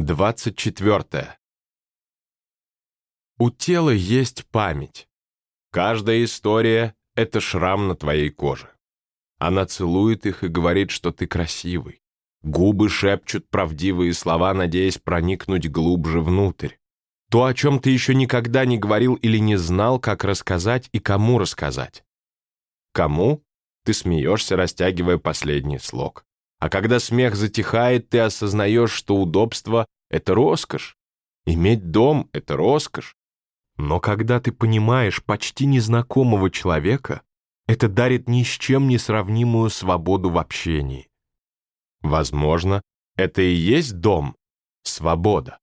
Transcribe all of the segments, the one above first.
24. У тела есть память. Каждая история — это шрам на твоей коже. Она целует их и говорит, что ты красивый. Губы шепчут правдивые слова, надеясь проникнуть глубже внутрь. То, о чем ты еще никогда не говорил или не знал, как рассказать и кому рассказать. Кому? Ты смеешься, растягивая последний слог. А когда смех затихает, ты осознаешь, что удобство — это роскошь. Иметь дом — это роскошь. Но когда ты понимаешь почти незнакомого человека, это дарит ни с чем не сравнимую свободу в общении. Возможно, это и есть дом, свобода.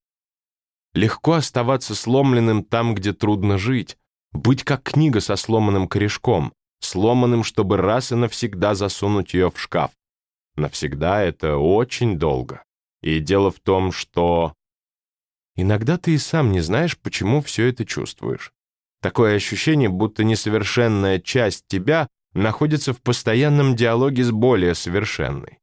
Легко оставаться сломленным там, где трудно жить, быть как книга со сломанным корешком, сломанным, чтобы раз и навсегда засунуть ее в шкаф. Навсегда это очень долго. И дело в том, что... Иногда ты и сам не знаешь, почему все это чувствуешь. Такое ощущение, будто несовершенная часть тебя находится в постоянном диалоге с более совершенной.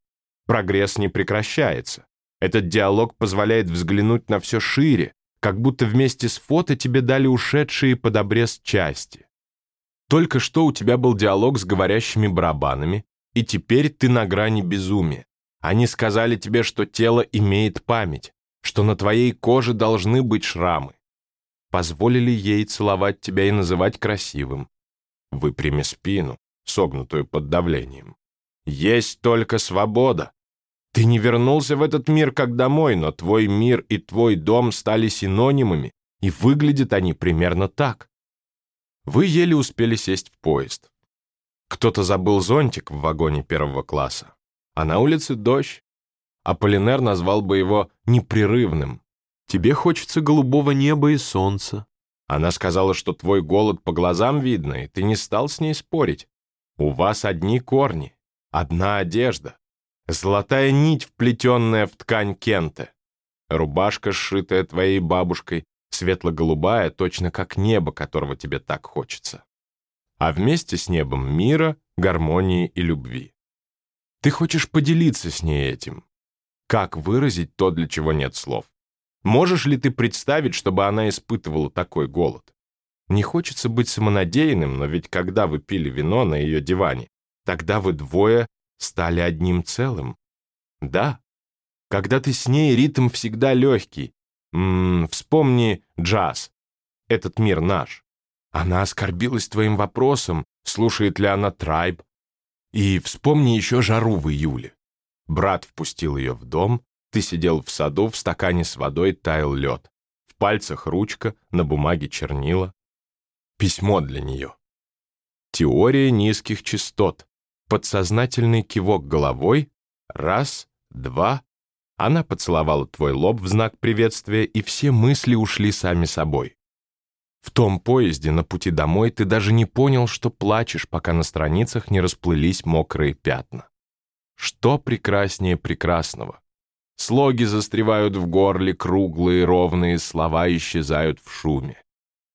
Прогресс не прекращается. Этот диалог позволяет взглянуть на все шире, как будто вместе с фото тебе дали ушедшие под обрез части. Только что у тебя был диалог с говорящими барабанами, и теперь ты на грани безумия. Они сказали тебе, что тело имеет память, что на твоей коже должны быть шрамы. Позволили ей целовать тебя и называть красивым. Выпрями спину, согнутую под давлением. Есть только свобода. Ты не вернулся в этот мир как домой, но твой мир и твой дом стали синонимами, и выглядят они примерно так. Вы еле успели сесть в поезд. Кто-то забыл зонтик в вагоне первого класса, а на улице дождь. Аполлинер назвал бы его непрерывным. Тебе хочется голубого неба и солнца. Она сказала, что твой голод по глазам видно, и ты не стал с ней спорить. У вас одни корни, одна одежда, золотая нить, вплетенная в ткань кенты, рубашка, сшитая твоей бабушкой, светло-голубая, точно как небо, которого тебе так хочется а вместе с небом мира, гармонии и любви. Ты хочешь поделиться с ней этим. Как выразить то, для чего нет слов? Можешь ли ты представить, чтобы она испытывала такой голод? Не хочется быть самонадеянным, но ведь когда вы пили вино на ее диване, тогда вы двое стали одним целым. Да. Когда ты с ней, ритм всегда легкий. М -м, вспомни джаз. Этот мир наш. Она оскорбилась твоим вопросом, слушает ли она трайб. И вспомни еще жару в июле. Брат впустил ее в дом, ты сидел в саду, в стакане с водой таял лед. В пальцах ручка, на бумаге чернила. Письмо для нее. Теория низких частот. Подсознательный кивок головой. Раз, два. Она поцеловала твой лоб в знак приветствия, и все мысли ушли сами собой. В том поезде на пути домой ты даже не понял, что плачешь, пока на страницах не расплылись мокрые пятна. Что прекраснее прекрасного? Слоги застревают в горле, круглые ровные слова исчезают в шуме.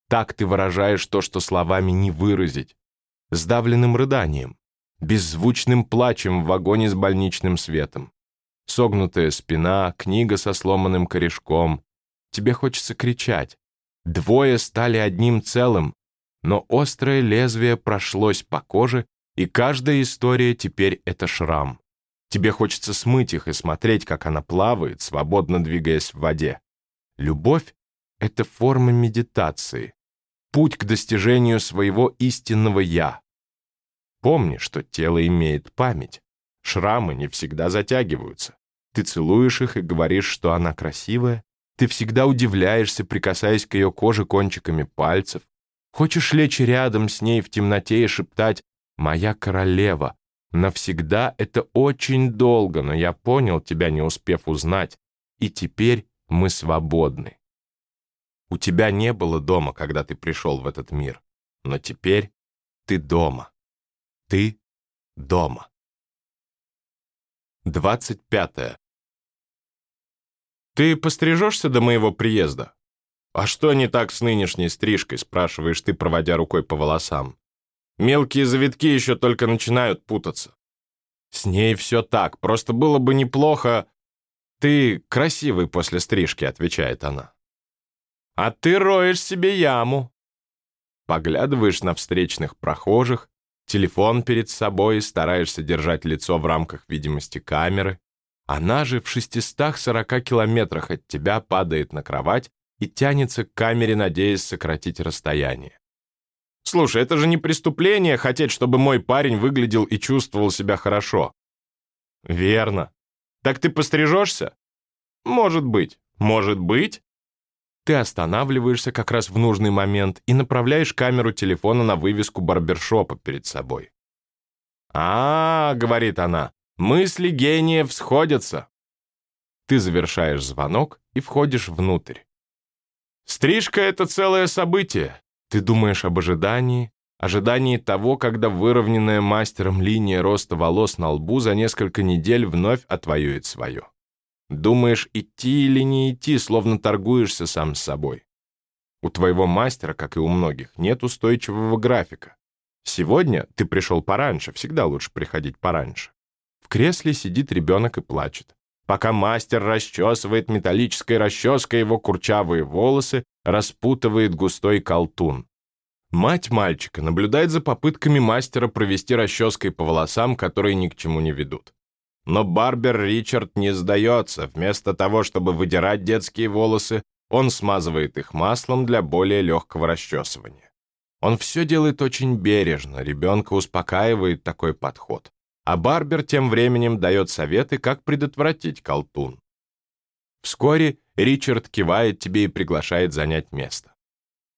Так ты выражаешь то, что словами не выразить. Сдавленным рыданием, беззвучным плачем в вагоне с больничным светом. Согнутая спина, книга со сломанным корешком. Тебе хочется кричать, Двое стали одним целым, но острое лезвие прошлось по коже, и каждая история теперь это шрам. Тебе хочется смыть их и смотреть, как она плавает, свободно двигаясь в воде. Любовь — это форма медитации, путь к достижению своего истинного «я». Помни, что тело имеет память. Шрамы не всегда затягиваются. Ты целуешь их и говоришь, что она красивая, ты всегда удивляешься, прикасаясь к ее коже кончиками пальцев. Хочешь лечь рядом с ней в темноте и шептать «Моя королева». Навсегда это очень долго, но я понял тебя, не успев узнать, и теперь мы свободны. У тебя не было дома, когда ты пришел в этот мир, но теперь ты дома. Ты дома. 25. «Ты пострижешься до моего приезда?» «А что не так с нынешней стрижкой?» спрашиваешь ты, проводя рукой по волосам. Мелкие завитки еще только начинают путаться. С ней все так, просто было бы неплохо... «Ты красивый после стрижки», — отвечает она. «А ты роешь себе яму». Поглядываешь на встречных прохожих, телефон перед собой, стараешься держать лицо в рамках видимости камеры. Она же в 640 километрах от тебя падает на кровать и тянется к камере, надеясь сократить расстояние. Слушай, это же не преступление хотеть, чтобы мой парень выглядел и чувствовал себя хорошо. Верно. Так ты пострижешься? Может быть. Может быть. Ты останавливаешься как раз в нужный момент и направляешь камеру телефона на вывеску барбершопа перед собой. «А, — говорит она, — мысли гениев сходятся». Ты завершаешь звонок и входишь внутрь. Стрижка — это целое событие. Ты думаешь об ожидании, ожидании того, когда выровненная мастером линия роста волос на лбу за несколько недель вновь отвоюет свое. Думаешь, идти или не идти, словно торгуешься сам с собой. У твоего мастера, как и у многих, нет устойчивого графика. Сегодня ты пришел пораньше, всегда лучше приходить пораньше. Кресле сидит ребенок и плачет. Пока мастер расчесывает металлической расческой его курчавые волосы, распутывает густой колтун. Мать мальчика наблюдает за попытками мастера провести расческой по волосам, которые ни к чему не ведут. Но барбер Ричард не сдается. Вместо того, чтобы выдирать детские волосы, он смазывает их маслом для более легкого расчесывания. Он все делает очень бережно, ребенка успокаивает такой подход а Барбер тем временем дает советы, как предотвратить колтун. Вскоре Ричард кивает тебе и приглашает занять место.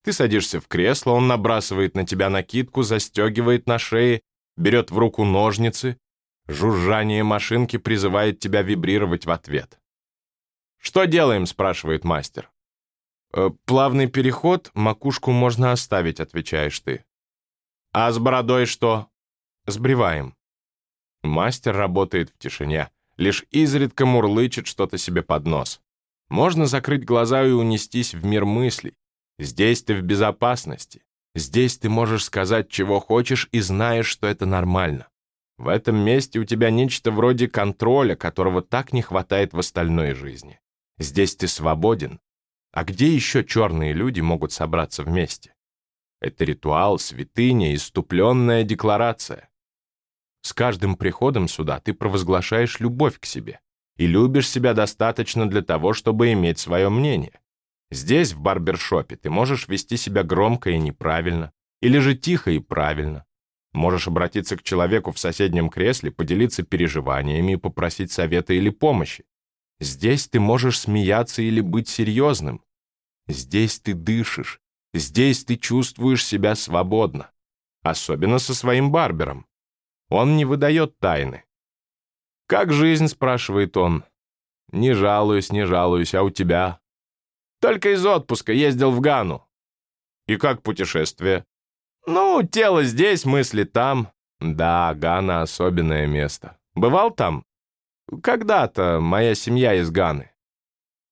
Ты садишься в кресло, он набрасывает на тебя накидку, застегивает на шее, берет в руку ножницы, жужжание машинки призывает тебя вибрировать в ответ. «Что делаем?» — спрашивает мастер. «Э, «Плавный переход, макушку можно оставить», — отвечаешь ты. «А с бородой что?» «Сбриваем». Мастер работает в тишине, лишь изредка мурлычет что-то себе под нос. Можно закрыть глаза и унестись в мир мыслей. Здесь ты в безопасности. Здесь ты можешь сказать, чего хочешь, и знаешь, что это нормально. В этом месте у тебя нечто вроде контроля, которого так не хватает в остальной жизни. Здесь ты свободен. А где еще черные люди могут собраться вместе? Это ритуал, святыня, иступленная декларация. С каждым приходом сюда ты провозглашаешь любовь к себе и любишь себя достаточно для того, чтобы иметь свое мнение. Здесь, в барбершопе, ты можешь вести себя громко и неправильно, или же тихо и правильно. Можешь обратиться к человеку в соседнем кресле, поделиться переживаниями и попросить совета или помощи. Здесь ты можешь смеяться или быть серьезным. Здесь ты дышишь. Здесь ты чувствуешь себя свободно. Особенно со своим барбером. Он не выдает тайны. «Как жизнь?» — спрашивает он. «Не жалуюсь, не жалуюсь, а у тебя?» «Только из отпуска ездил в Гану». «И как путешествие?» «Ну, тело здесь, мысли там». «Да, Гана — особенное место. Бывал там?» «Когда-то моя семья из Ганы».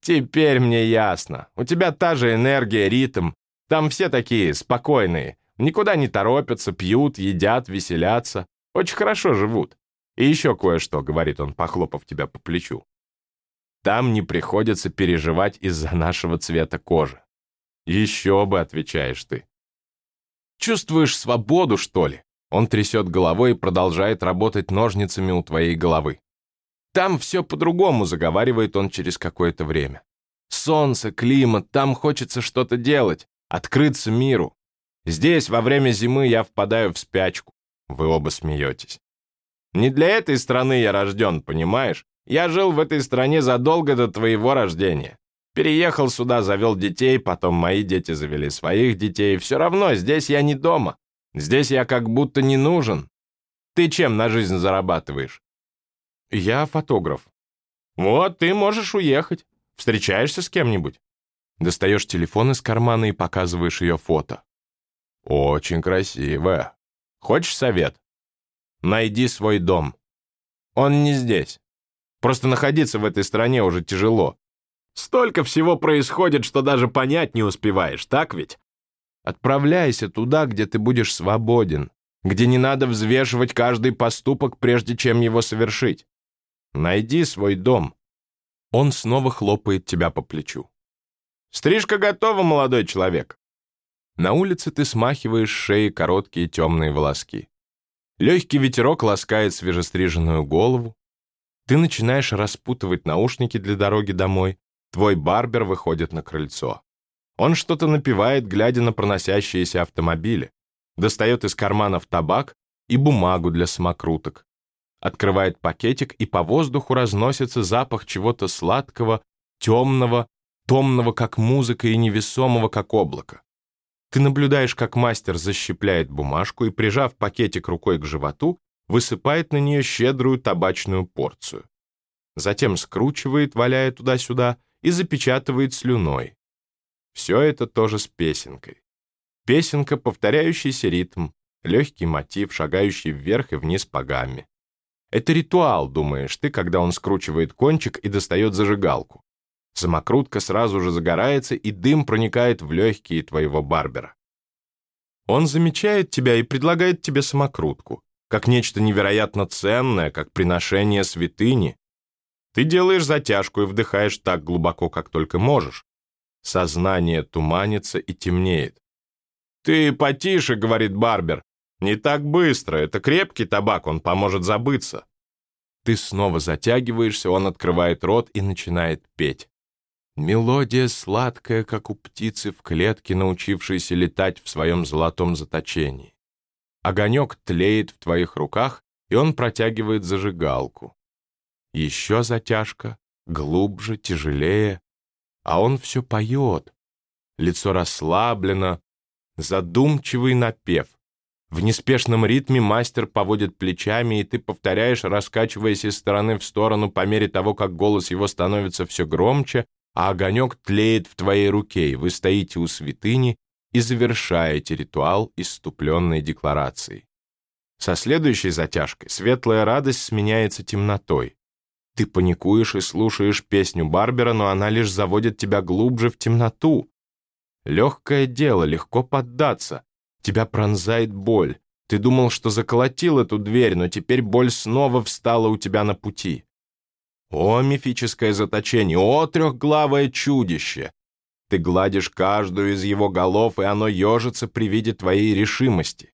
«Теперь мне ясно. У тебя та же энергия, ритм. Там все такие спокойные. Никуда не торопятся, пьют, едят, веселятся. Очень хорошо живут. И еще кое-что, говорит он, похлопав тебя по плечу. Там не приходится переживать из-за нашего цвета кожи. Еще бы, отвечаешь ты. Чувствуешь свободу, что ли? Он трясет головой и продолжает работать ножницами у твоей головы. Там все по-другому, заговаривает он через какое-то время. Солнце, климат, там хочется что-то делать, открыться миру. Здесь во время зимы я впадаю в спячку. Вы оба смеетесь. Не для этой страны я рожден, понимаешь? Я жил в этой стране задолго до твоего рождения. Переехал сюда, завел детей, потом мои дети завели своих детей. Все равно здесь я не дома. Здесь я как будто не нужен. Ты чем на жизнь зарабатываешь? Я фотограф. Вот, ты можешь уехать. Встречаешься с кем-нибудь? Достаешь телефон из кармана и показываешь ее фото. Очень красивая. Хочешь совет? Найди свой дом. Он не здесь. Просто находиться в этой стране уже тяжело. Столько всего происходит, что даже понять не успеваешь, так ведь? Отправляйся туда, где ты будешь свободен, где не надо взвешивать каждый поступок, прежде чем его совершить. Найди свой дом. Он снова хлопает тебя по плечу. «Стрижка готова, молодой человек!» На улице ты смахиваешь шеи короткие темные волоски. Легкий ветерок ласкает свежестриженную голову. Ты начинаешь распутывать наушники для дороги домой. Твой барбер выходит на крыльцо. Он что-то напевает, глядя на проносящиеся автомобили. Достает из карманов табак и бумагу для самокруток. Открывает пакетик, и по воздуху разносится запах чего-то сладкого, темного, томного, как музыка, и невесомого, как облако. Ты наблюдаешь, как мастер защипляет бумажку и, прижав пакетик рукой к животу, высыпает на нее щедрую табачную порцию. Затем скручивает, валяя туда-сюда, и запечатывает слюной. Все это тоже с песенкой. Песенка, повторяющийся ритм, легкий мотив, шагающий вверх и вниз по гамме. Это ритуал, думаешь ты, когда он скручивает кончик и достает зажигалку. Самокрутка сразу же загорается, и дым проникает в легкие твоего барбера. Он замечает тебя и предлагает тебе самокрутку, как нечто невероятно ценное, как приношение святыни. Ты делаешь затяжку и вдыхаешь так глубоко, как только можешь. Сознание туманится и темнеет. «Ты потише», — говорит Барбер. «Не так быстро. Это крепкий табак, он поможет забыться». Ты снова затягиваешься, он открывает рот и начинает петь. Мелодия сладкая, как у птицы в клетке, научившейся летать в своем золотом заточении. Огонек тлеет в твоих руках, и он протягивает зажигалку. Еще затяжка, глубже, тяжелее, а он все поет. Лицо расслаблено, задумчивый напев. В неспешном ритме мастер поводит плечами, и ты повторяешь, раскачиваясь из стороны в сторону по мере того, как голос его становится все громче, а огонек тлеет в твоей руке, и вы стоите у святыни и завершаете ритуал иступленной декларацией. Со следующей затяжкой светлая радость сменяется темнотой. Ты паникуешь и слушаешь песню Барбера, но она лишь заводит тебя глубже в темноту. Легкое дело, легко поддаться. Тебя пронзает боль. Ты думал, что заколотил эту дверь, но теперь боль снова встала у тебя на пути. О, мифическое заточение! О, трехглавое чудище! Ты гладишь каждую из его голов, и оно ежится при виде твоей решимости.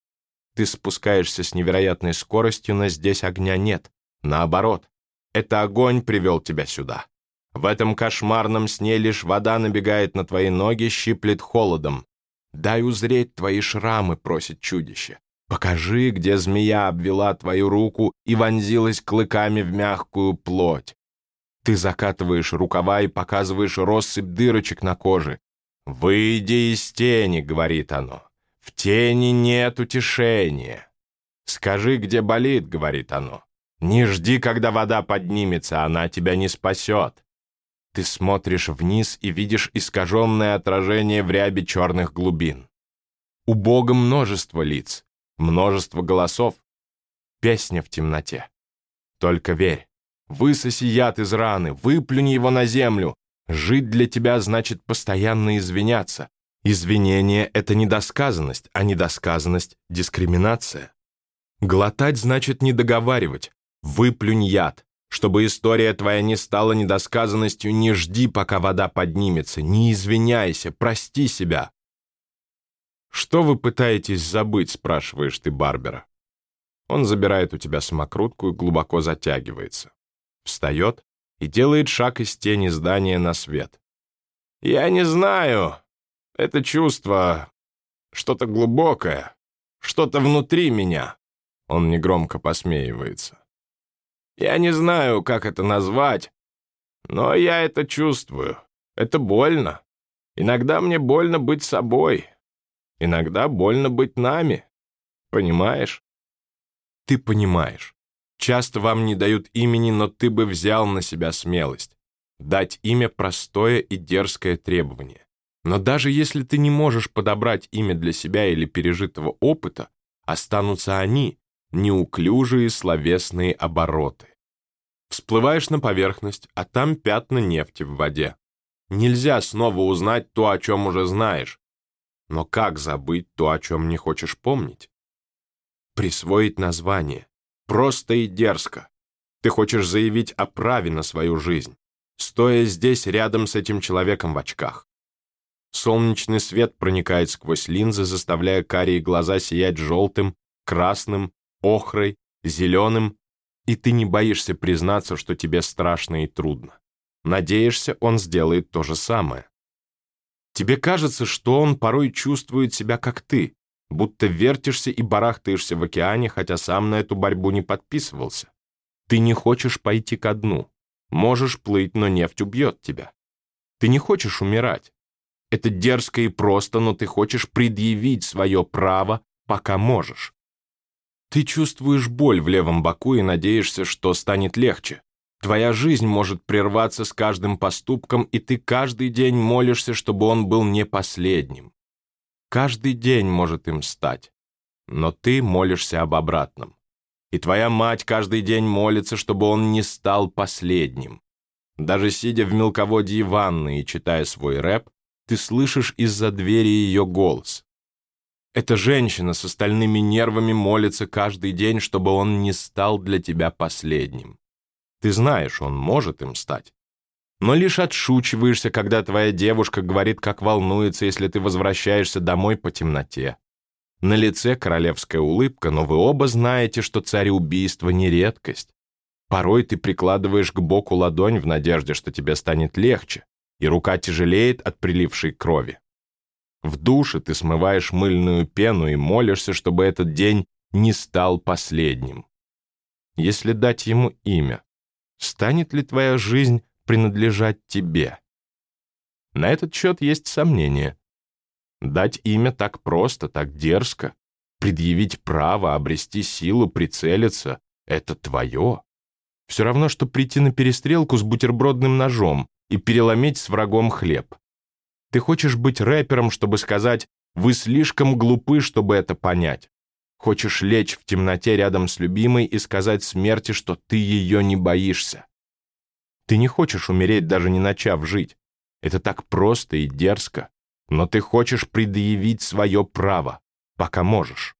Ты спускаешься с невероятной скоростью, но здесь огня нет. Наоборот, это огонь привел тебя сюда. В этом кошмарном сне лишь вода набегает на твои ноги, щиплет холодом. Дай узреть твои шрамы, просит чудище. Покажи, где змея обвела твою руку и вонзилась клыками в мягкую плоть. Ты закатываешь рукава и показываешь россыпь дырочек на коже. «Выйди из тени», — говорит оно. «В тени нет утешения». «Скажи, где болит», — говорит оно. «Не жди, когда вода поднимется, она тебя не спасет». Ты смотришь вниз и видишь искаженное отражение в рябе черных глубин. У Бога множество лиц, множество голосов. Песня в темноте. Только верь. Высоси яд из раны, выплюни его на землю. Жить для тебя значит постоянно извиняться. Извинение — это недосказанность, а недосказанность — дискриминация. Глотать значит не договаривать. Выплюнь яд. Чтобы история твоя не стала недосказанностью, не жди, пока вода поднимется, не извиняйся, прости себя. «Что вы пытаетесь забыть?» — спрашиваешь ты Барбера. Он забирает у тебя самокрутку и глубоко затягивается встает и делает шаг из тени здания на свет. «Я не знаю. Это чувство... что-то глубокое, что-то внутри меня». Он негромко посмеивается. «Я не знаю, как это назвать, но я это чувствую. Это больно. Иногда мне больно быть собой. Иногда больно быть нами. Понимаешь?» «Ты понимаешь. Часто вам не дают имени, но ты бы взял на себя смелость. Дать имя – простое и дерзкое требование. Но даже если ты не можешь подобрать имя для себя или пережитого опыта, останутся они, неуклюжие словесные обороты. Всплываешь на поверхность, а там пятна нефти в воде. Нельзя снова узнать то, о чем уже знаешь. Но как забыть то, о чем не хочешь помнить? Присвоить название, Просто и дерзко. Ты хочешь заявить о праве на свою жизнь. стоя здесь рядом с этим человеком в очках. Солнечный свет проникает сквозь линзы, заставляя карие глаза сиять желтым, красным, охрой, зеленым, и ты не боишься признаться, что тебе страшно и трудно. Надеешься, он сделает то же самое. Тебе кажется, что он порой чувствует себя как ты, будто вертишься и барахтаешься в океане, хотя сам на эту борьбу не подписывался. Ты не хочешь пойти ко дну. Можешь плыть, но нефть убьет тебя. Ты не хочешь умирать. Это дерзко и просто, но ты хочешь предъявить свое право, пока можешь. Ты чувствуешь боль в левом боку и надеешься, что станет легче. Твоя жизнь может прерваться с каждым поступком, и ты каждый день молишься, чтобы он был не последним. Каждый день может им стать. Но ты молишься об обратном. И твоя мать каждый день молится, чтобы он не стал последним. Даже сидя в мелководье ванны и читая свой рэп, ты слышишь из-за двери ее голос. Эта женщина с остальными нервами молится каждый день, чтобы он не стал для тебя последним. Ты знаешь, он может им стать. Но лишь отшучиваешься, когда твоя девушка говорит, как волнуется, если ты возвращаешься домой по темноте. На лице королевская улыбка, но вы оба знаете, что цареубийство не редкость. Порой ты прикладываешь к боку ладонь в надежде, что тебе станет легче, и рука тяжелеет от прилившей крови. В душе ты смываешь мыльную пену и молишься, чтобы этот день не стал последним. Если дать ему имя, станет ли твоя жизнь принадлежать тебе? На этот счет есть сомнения. Дать имя так просто, так дерзко. Предъявить право, обрести силу, прицелиться — это твое. Все равно, что прийти на перестрелку с бутербродным ножом и переломить с врагом хлеб. Ты хочешь быть рэпером, чтобы сказать «Вы слишком глупы, чтобы это понять». Хочешь лечь в темноте рядом с любимой и сказать смерти, что ты ее не боишься. Ты не хочешь умереть, даже не начав жить. Это так просто и дерзко но ты хочешь предъявить свое право, пока можешь.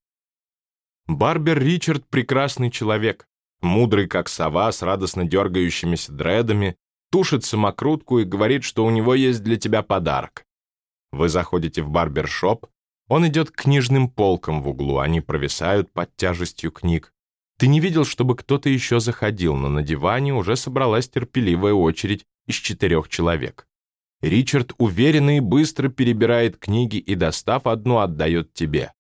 Барбер Ричард — прекрасный человек, мудрый как сова с радостно дергающимися дредами, тушит самокрутку и говорит, что у него есть для тебя подарок. Вы заходите в барбершоп, он идет к книжным полкам в углу, они провисают под тяжестью книг. Ты не видел, чтобы кто-то еще заходил, но на диване уже собралась терпеливая очередь из четырех человек. Ричард уверенно и быстро перебирает книги и, достав одну, отдает тебе.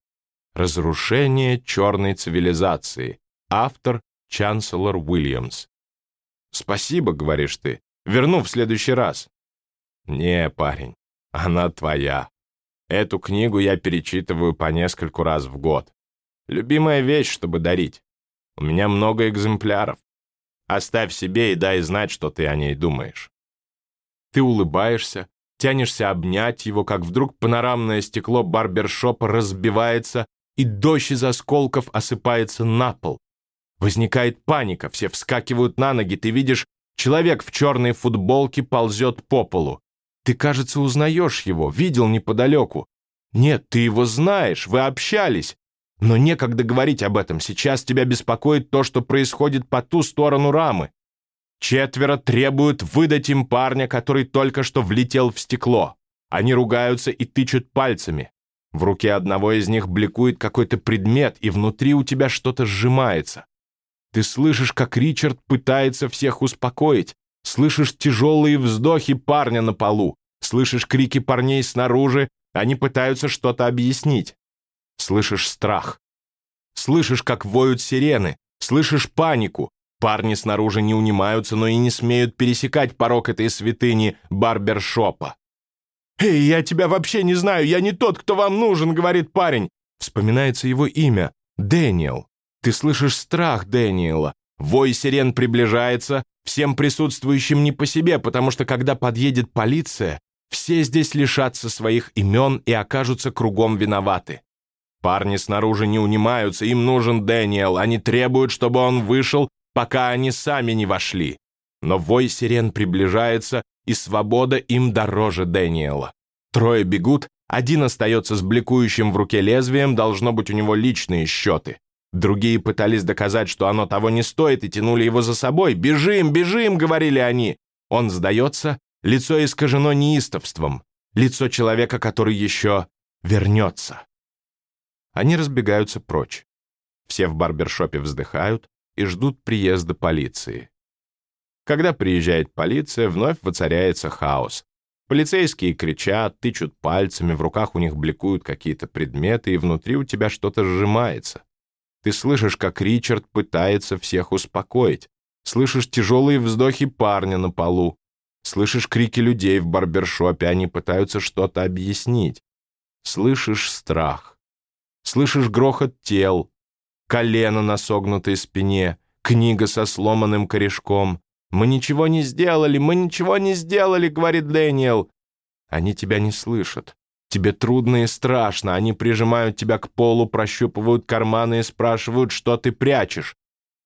«Разрушение черной цивилизации». Автор Чанселор Уильямс. «Спасибо», — говоришь ты. «Верну в следующий раз». «Не, парень, она твоя. Эту книгу я перечитываю по нескольку раз в год. Любимая вещь, чтобы дарить. У меня много экземпляров. Оставь себе и дай знать, что ты о ней думаешь. Ты улыбаешься, тянешься обнять его, как вдруг панорамное стекло барбершопа разбивается, и дождь из осколков осыпается на пол. Возникает паника, все вскакивают на ноги, ты видишь, человек в черной футболке ползет по полу. Ты, кажется, узнаешь его, видел неподалеку. Нет, ты его знаешь, вы общались. Но некогда говорить об этом, сейчас тебя беспокоит то, что происходит по ту сторону рамы. Четверо требуют выдать им парня, который только что влетел в стекло. Они ругаются и тычут пальцами. В руке одного из них бликует какой-то предмет, и внутри у тебя что-то сжимается. Ты слышишь, как Ричард пытается всех успокоить, слышишь тяжелые вздохи парня на полу, слышишь крики парней снаружи, они пытаются что-то объяснить. Слышишь страх. Слышишь, как воют сирены, слышишь панику, Парни снаружи не унимаются, но и не смеют пересекать порог этой святыни барбершопа. «Эй, я тебя вообще не знаю, я не тот, кто вам нужен», — говорит парень. Вспоминается его имя — Дэниел. Ты слышишь страх Дэниела. Вой сирен приближается, всем присутствующим не по себе, потому что когда подъедет полиция, все здесь лишатся своих имен и окажутся кругом виноваты. Парни снаружи не унимаются, им нужен Дэниел, они требуют, чтобы он вышел пока они сами не вошли. Но вой сирен приближается, и свобода им дороже Дэниела. Трое бегут, один остается с бликующим в руке лезвием, должно быть у него личные счеты. Другие пытались доказать, что оно того не стоит, и тянули его за собой. «Бежим, бежим!» — говорили они. Он сдается, лицо искажено неистовством, лицо человека, который еще вернется. Они разбегаются прочь. Все в барбершопе вздыхают и ждут приезда полиции. Когда приезжает полиция, вновь воцаряется хаос. Полицейские кричат, тычут пальцами, в руках у них бликуют какие-то предметы, и внутри у тебя что-то сжимается. Ты слышишь, как Ричард пытается всех успокоить. Слышишь тяжелые вздохи парня на полу. Слышишь крики людей в барбершопе, они пытаются что-то объяснить. Слышишь страх. Слышишь грохот тел, колено на согнутой спине, книга со сломанным корешком. «Мы ничего не сделали, мы ничего не сделали», — говорит Дэниел. Они тебя не слышат. Тебе трудно и страшно. Они прижимают тебя к полу, прощупывают карманы и спрашивают, что ты прячешь.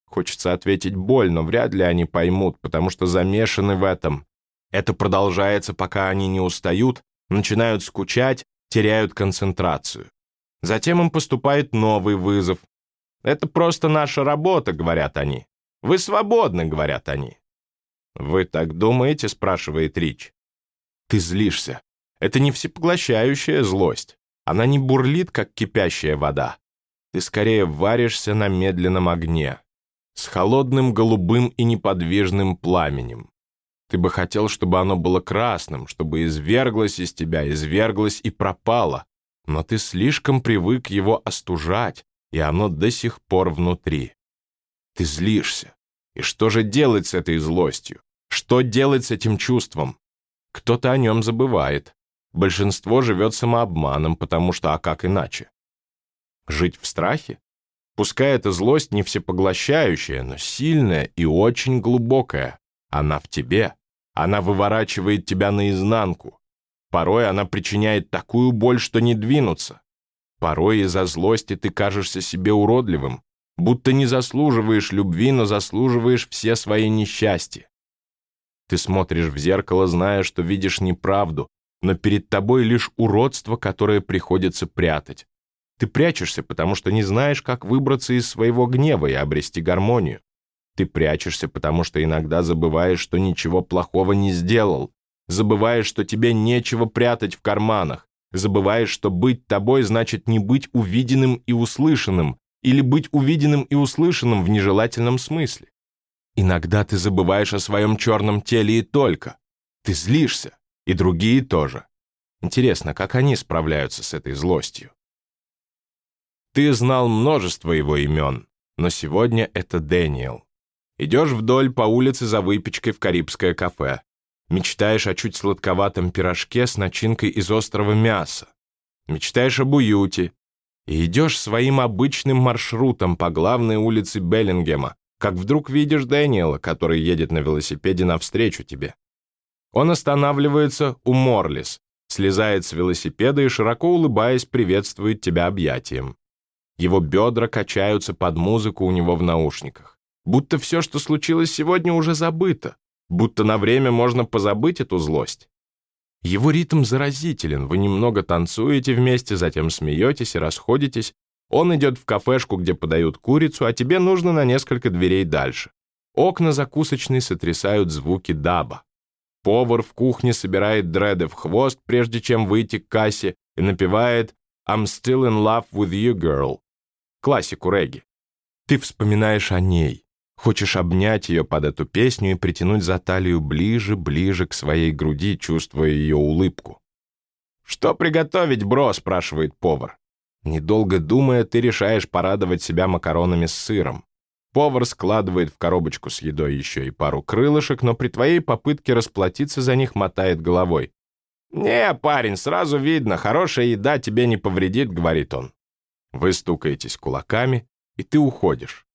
Хочется ответить боль, но вряд ли они поймут, потому что замешаны в этом. Это продолжается, пока они не устают, начинают скучать, теряют концентрацию. Затем им поступает новый вызов. «Это просто наша работа», — говорят они. «Вы свободны», — говорят они. «Вы так думаете?» — спрашивает Рич. «Ты злишься. Это не всепоглощающая злость. Она не бурлит, как кипящая вода. Ты скорее варишься на медленном огне, с холодным голубым и неподвижным пламенем. Ты бы хотел, чтобы оно было красным, чтобы изверглось из тебя, изверглось и пропало, но ты слишком привык его остужать, и оно до сих пор внутри. Ты злишься. И что же делать с этой злостью? Что делать с этим чувством? Кто-то о нем забывает. Большинство живет самообманом, потому что, а как иначе? Жить в страхе? Пускай эта злость не всепоглощающая, но сильная и очень глубокая. Она в тебе. Она выворачивает тебя наизнанку. Порой она причиняет такую боль, что не двинуться. Порой из-за злости ты кажешься себе уродливым, будто не заслуживаешь любви, но заслуживаешь все свои несчастья. Ты смотришь в зеркало, зная, что видишь неправду, но перед тобой лишь уродство, которое приходится прятать. Ты прячешься, потому что не знаешь, как выбраться из своего гнева и обрести гармонию. Ты прячешься, потому что иногда забываешь, что ничего плохого не сделал. Забываешь, что тебе нечего прятать в карманах. Забываешь, что быть тобой значит не быть увиденным и услышанным, или быть увиденным и услышанным в нежелательном смысле. Иногда ты забываешь о своем черном теле и только. Ты злишься, и другие тоже. Интересно, как они справляются с этой злостью? Ты знал множество его имен, но сегодня это Дэниел. Идешь вдоль по улице за выпечкой в карибское кафе. Мечтаешь о чуть сладковатом пирожке с начинкой из острого мяса. Мечтаешь об уюте, и идешь своим обычным маршрутом по главной улице Беллингема, как вдруг видишь Дэниела, который едет на велосипеде навстречу тебе. Он останавливается у Морлис, слезает с велосипеда и, широко улыбаясь, приветствует тебя объятием. Его бедра качаются под музыку у него в наушниках. Будто все, что случилось сегодня, уже забыто. Будто на время можно позабыть эту злость. Его ритм заразителен, вы немного танцуете вместе, затем смеетесь и расходитесь. Он идет в кафешку, где подают курицу, а тебе нужно на несколько дверей дальше. Окна закусочной сотрясают звуки даба. Повар в кухне собирает дреды в хвост, прежде чем выйти к кассе, и напевает «I'm still in love with you, girl» классику регги. Ты вспоминаешь о ней, Хочешь обнять ее под эту песню и притянуть за талию ближе, ближе к своей груди, чувствуя ее улыбку. «Что приготовить, бро?» — спрашивает повар. Недолго думая, ты решаешь порадовать себя макаронами с сыром. Повар складывает в коробочку с едой еще и пару крылышек, но при твоей попытке расплатиться за них мотает головой. «Не, парень, сразу видно, хорошая еда тебе не повредит», — говорит он. Вы стукаетесь кулаками, и ты уходишь.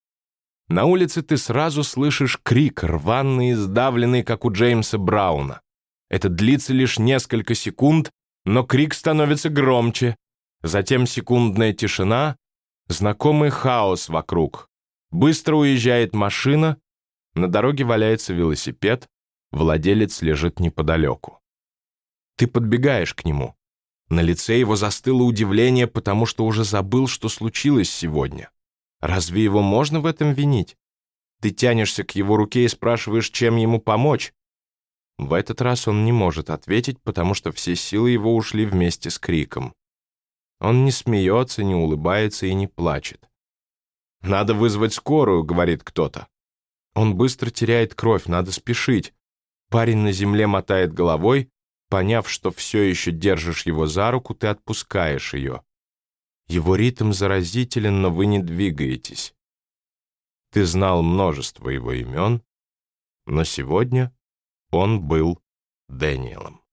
На улице ты сразу слышишь крик, рваный и сдавленный, как у Джеймса Брауна. Это длится лишь несколько секунд, но крик становится громче. Затем секундная тишина, знакомый хаос вокруг. Быстро уезжает машина, на дороге валяется велосипед, владелец лежит неподалеку. Ты подбегаешь к нему. На лице его застыло удивление, потому что уже забыл, что случилось сегодня. Разве его можно в этом винить? Ты тянешься к его руке и спрашиваешь, чем ему помочь. В этот раз он не может ответить, потому что все силы его ушли вместе с криком. Он не смеется, не улыбается и не плачет. «Надо вызвать скорую», — говорит кто-то. Он быстро теряет кровь, надо спешить. Парень на земле мотает головой, поняв, что все еще держишь его за руку, ты отпускаешь ее. Его ритм заразителен, но вы не двигаетесь. Ты знал множество его имен, но сегодня он был Дэниелом.